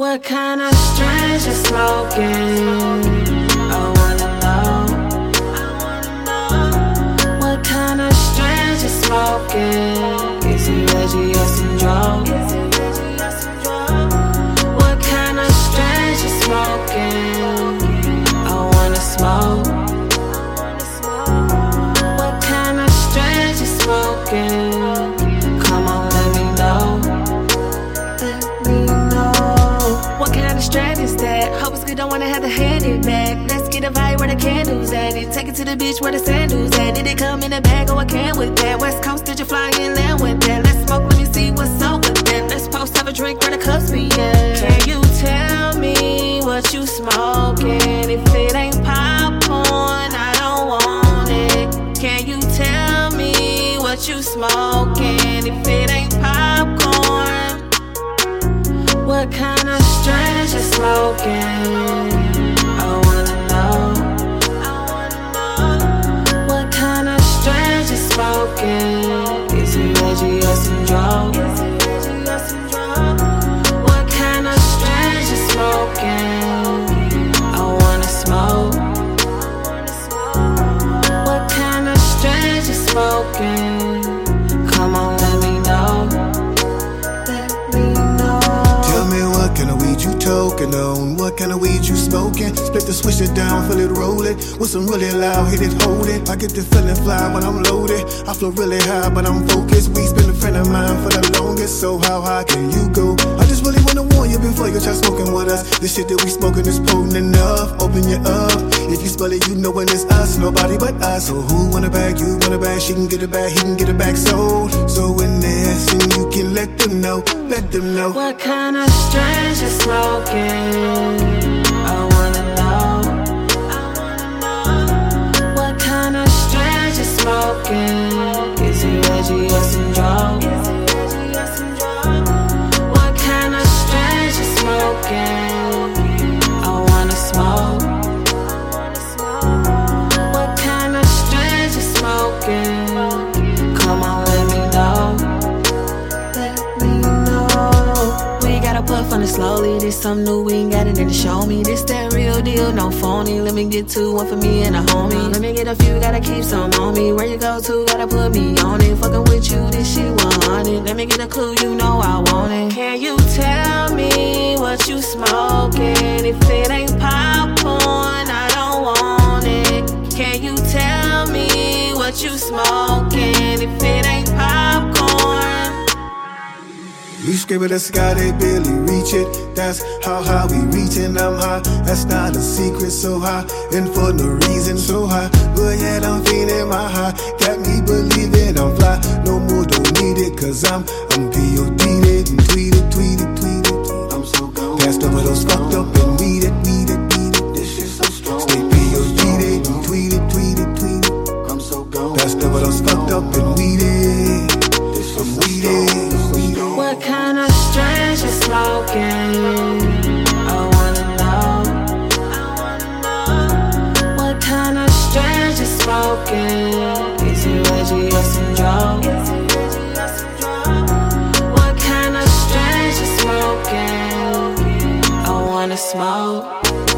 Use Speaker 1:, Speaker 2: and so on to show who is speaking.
Speaker 1: What kind of strange you smoking? I wanna know. What kind of strange you smoking? Is it Reggie or drugs? What kind of strange you smoking? I wanna smoke.
Speaker 2: A vibe where the candles at it. Take it to the beach where the sandals at. Did it come in a bag oh, or a can with that? West Coast, did you fly in there with that? Let's smoke, let me see what's up with that. Let's post, have a drink where the cups be at.
Speaker 1: Can you tell me what you smoking? If it ain't popcorn, I don't want it. Can you tell me what you smoking? If it ain't popcorn, what kind of strange you smoking? Strange
Speaker 3: the switch it down, feel it roll it. With some really loud, hit it, hold it. I get the feeling fly when I'm loaded. I flow really high, but I'm focused. We's been a friend of mine for the longest. So how high can you go? I just really wanna warn you before you try smoking with us. This shit that we smoking is potent enough. Open you up. If you smell it, you know when it's us, nobody but us. So who want a bag? You want a bag? She can get it back, he can get it back sold. So when they asking, you can let them know, let them know.
Speaker 1: What kind of strange you smoking? I wanna know.
Speaker 2: Gotta on it slowly. This something new, we ain't got it to show me. This that real deal, no phony. Let me get two, one for me and a homie. Let me get a few, gotta keep some on me. Where you go to, gotta put me on it. Fucking with you, this shit 100. Let me get a clue, you know I want it.
Speaker 1: Can you tell me what you smoking? If it ain't popcorn, I don't want it. Can you tell me what you smoking? If it ain't
Speaker 3: We scrape at the sky, they barely reach it. That's how high we reach, reaching. I'm high, that's not a secret. So high, and for no reason, so high. But yet I'm feeling my high. Got me believing I'm fly. No more, don't need it, cause I'm, I'm POD'd
Speaker 1: I wanna know. What kind of strange smoking? Is it or? What kind of strange smoking? I wanna smoke.